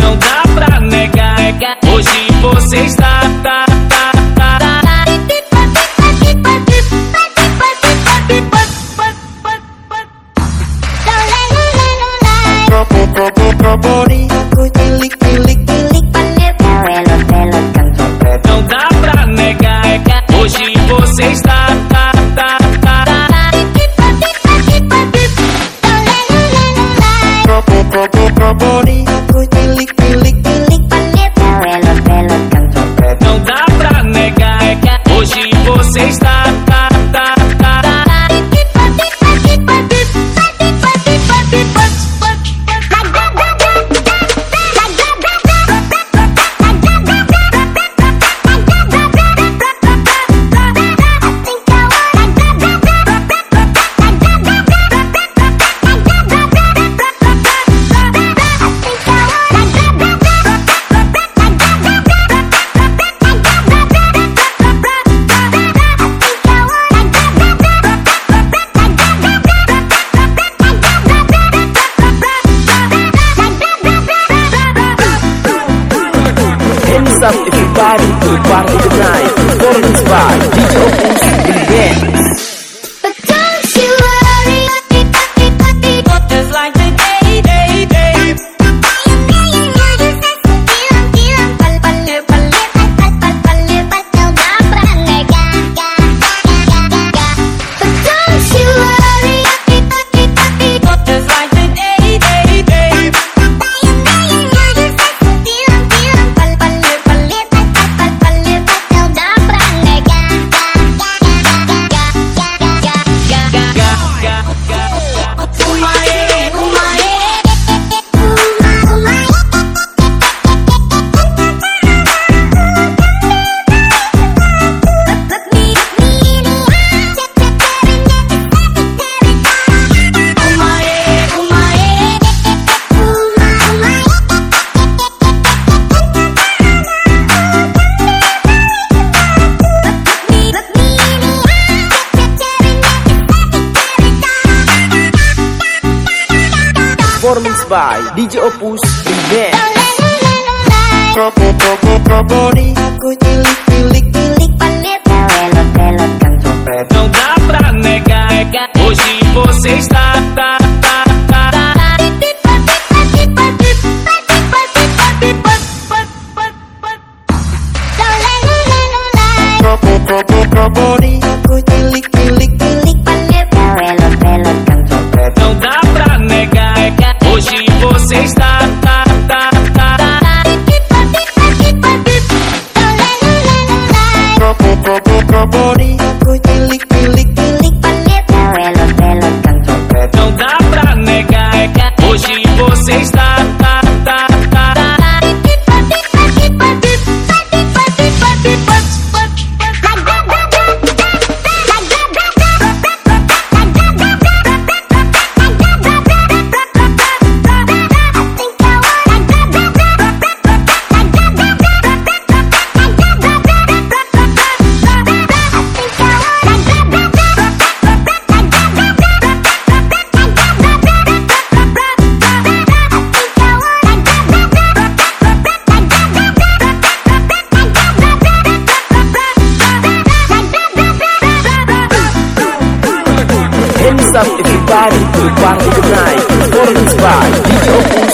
Não dá pra negar, hoje você está What's up everybody, everybody tonight? Performance by DJ Opus Events. performance by DJ Opus Remix. Aku cilik cilik cilik panet Pelot pelot kang copet Nggak berani nega Posi posi stata Body Party Tonight, performance by DJ